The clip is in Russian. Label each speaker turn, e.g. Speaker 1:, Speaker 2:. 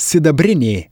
Speaker 1: с